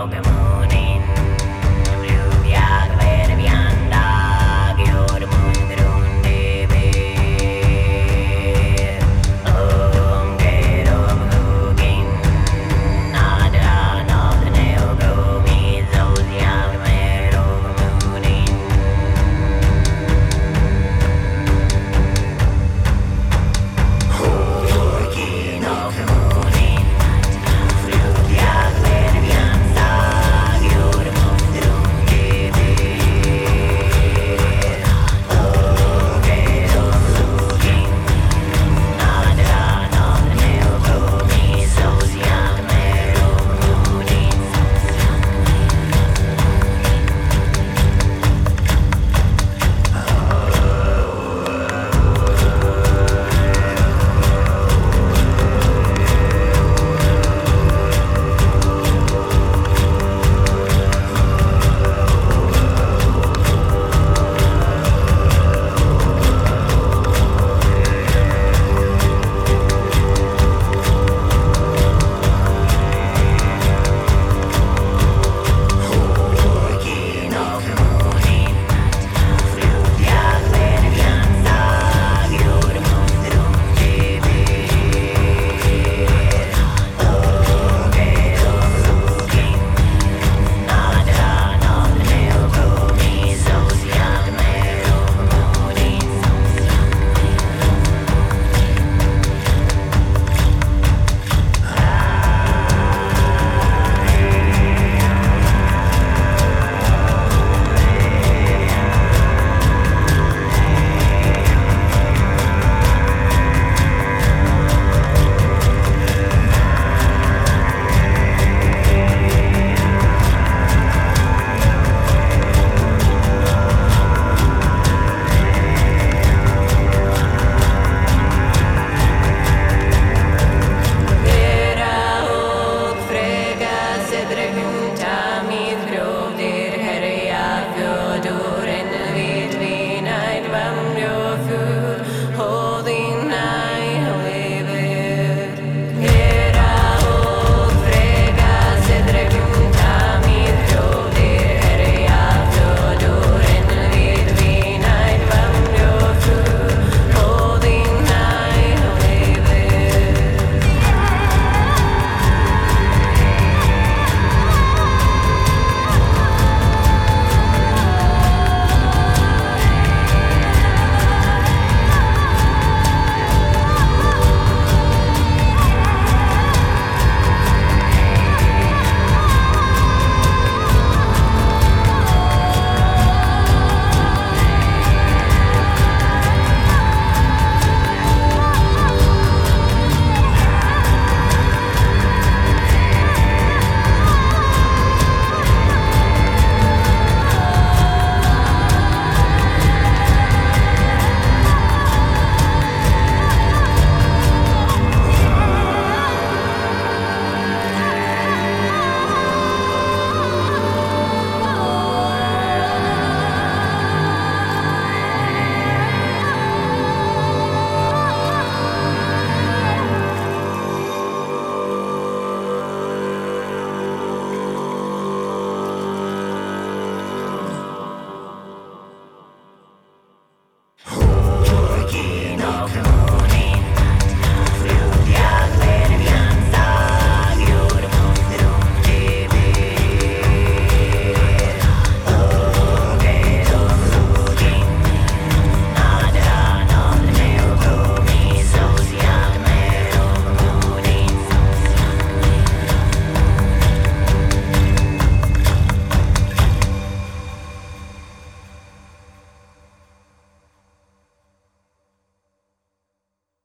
Pokemon.